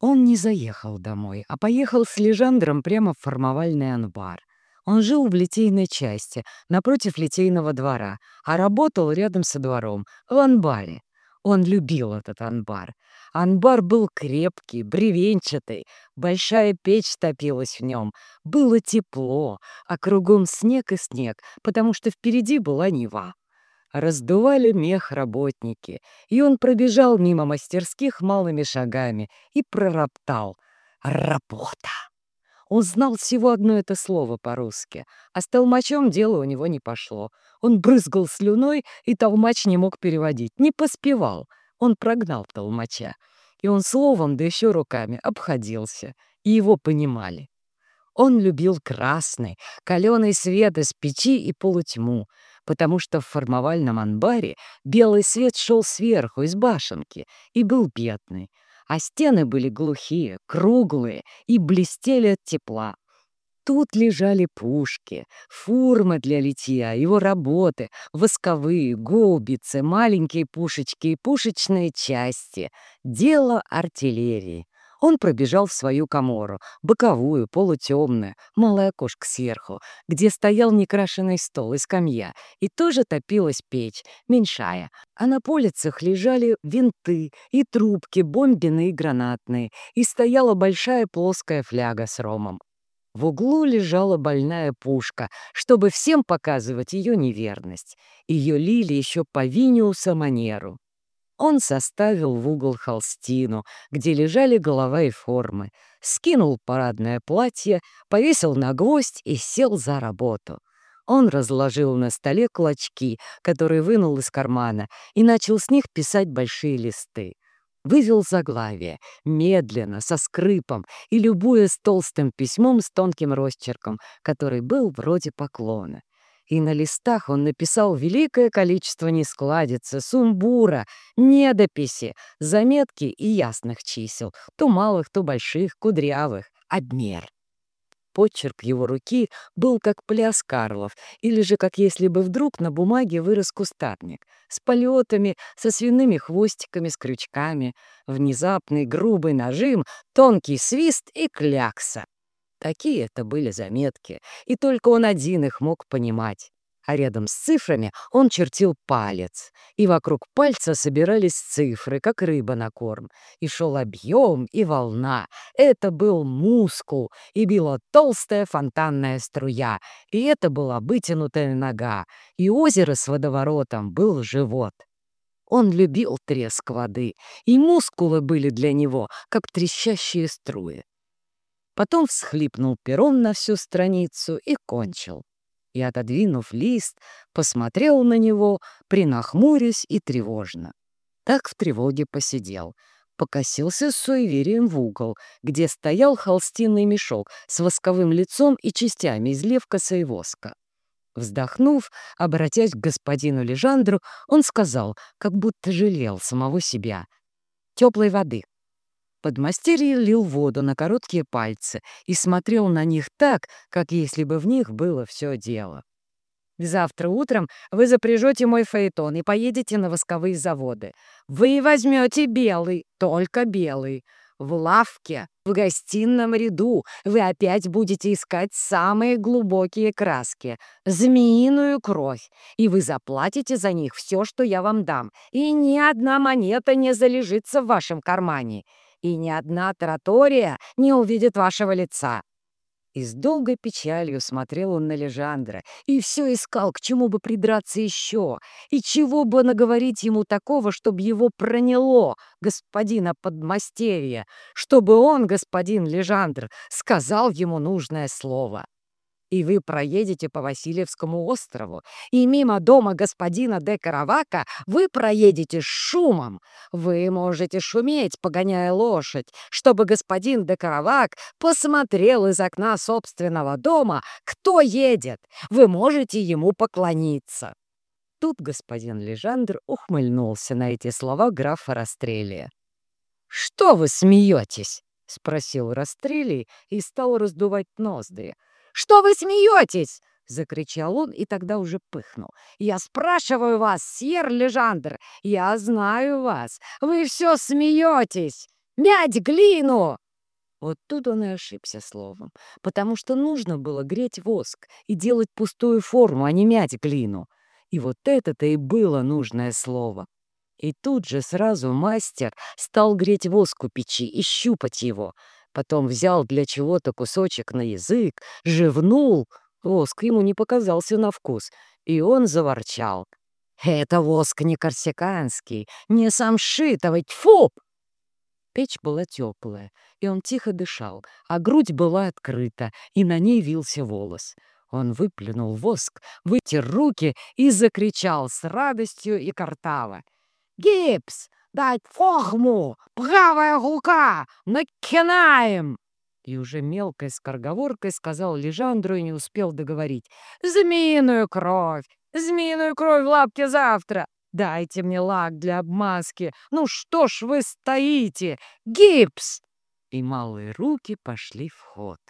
Он не заехал домой, а поехал с Лежандром прямо в формовальный анбар. Он жил в литейной части, напротив литейного двора, а работал рядом со двором, в анбаре. Он любил этот анбар. Анбар был крепкий, бревенчатый, большая печь топилась в нем. Было тепло, а кругом снег и снег, потому что впереди была Нева. Раздували мех работники, и он пробежал мимо мастерских малыми шагами и пророптал «Работа!». Он знал всего одно это слово по-русски, а с толмачом дело у него не пошло. Он брызгал слюной, и толмач не мог переводить, не поспевал. Он прогнал толмача, и он словом, да еще руками, обходился, и его понимали. Он любил красный, каленый свет из печи и полутьму, потому что в формовальном анбаре белый свет шел сверху, из башенки, и был бедный, а стены были глухие, круглые и блестели от тепла. Тут лежали пушки, фурмы для литья, его работы, восковые, гаубицы, маленькие пушечки и пушечные части. Дело артиллерии. Он пробежал в свою комору, боковую, полутемную, малое окошко сверху, где стоял некрашенный стол и скамья, и тоже топилась печь, меньшая, а на полицах лежали винты и трубки бомбиные и гранатные, и стояла большая плоская фляга с ромом. В углу лежала больная пушка, чтобы всем показывать ее неверность. Ее лили еще по Виниуса манеру. Он составил в угол холстину, где лежали голова и формы, скинул парадное платье, повесил на гвоздь и сел за работу. Он разложил на столе клочки, которые вынул из кармана, и начал с них писать большие листы. Вывел заглавие, медленно, со скрипом и любуя с толстым письмом с тонким росчерком, который был вроде поклона и на листах он написал великое количество нескладицы, сумбура, недописи, заметки и ясных чисел, то малых, то больших, кудрявых, обмер. Почерк его руки был как пляс Карлов, или же как если бы вдруг на бумаге вырос кустарник, с полетами, со свиными хвостиками, с крючками, внезапный грубый нажим, тонкий свист и клякса. Такие это были заметки, и только он один их мог понимать. А рядом с цифрами он чертил палец, и вокруг пальца собирались цифры, как рыба на корм. И шел объем и волна. Это был мускул, и била толстая фонтанная струя, и это была вытянутая нога, и озеро с водоворотом был живот. Он любил треск воды, и мускулы были для него, как трещащие струи. Потом всхлипнул пером на всю страницу и кончил. И, отодвинув лист, посмотрел на него, принахмурясь и тревожно. Так в тревоге посидел. Покосился с суеверием в угол, где стоял холстинный мешок с восковым лицом и частями из левкоса и воска. Вздохнув, обратясь к господину Лежандру, он сказал, как будто жалел самого себя. «Теплой воды». Подмастерье лил воду на короткие пальцы и смотрел на них так, как если бы в них было все дело. «Завтра утром вы запряжете мой фаэтон и поедете на восковые заводы. Вы возьмете белый, только белый. В лавке, в гостином ряду вы опять будете искать самые глубокие краски, змеиную кровь, и вы заплатите за них все, что я вам дам, и ни одна монета не залежится в вашем кармане и ни одна тратория не увидит вашего лица». И с долгой печалью смотрел он на Лежандра и все искал, к чему бы придраться еще, и чего бы наговорить ему такого, чтобы его проняло, господина подмастерья, чтобы он, господин Лежандр, сказал ему нужное слово и вы проедете по Васильевскому острову, и мимо дома господина де Каравака вы проедете с шумом. Вы можете шуметь, погоняя лошадь, чтобы господин де Каравак посмотрел из окна собственного дома, кто едет. Вы можете ему поклониться». Тут господин Лежандр ухмыльнулся на эти слова графа Растрелия. «Что вы смеетесь?» — спросил Растрелий и стал раздувать ноздри. Что вы смеетесь?» — закричал он и тогда уже пыхнул. «Я спрашиваю вас, сьер Лежандр, я знаю вас, вы все смеетесь!» Мять глину!» Вот тут он и ошибся словом, потому что нужно было греть воск и делать пустую форму, а не мять глину. И вот это-то и было нужное слово. И тут же сразу мастер стал греть воск у печи и щупать его. Потом взял для чего-то кусочек на язык, живнул. Воск ему не показался на вкус, и он заворчал. «Это воск не корсиканский, не самшитовый, тьфу!» Печь была теплая, и он тихо дышал, а грудь была открыта, и на ней вился волос. Он выплюнул воск, вытер руки и закричал с радостью и картаво. «Гипс! Дать форму! Правая рука! Накинаем!» И уже мелкой скороговоркой сказал Лежандру и не успел договорить. «Змеиную кровь! Змеиную кровь в лапке завтра! Дайте мне лак для обмазки. Ну что ж вы стоите? Гипс!» И малые руки пошли в ход.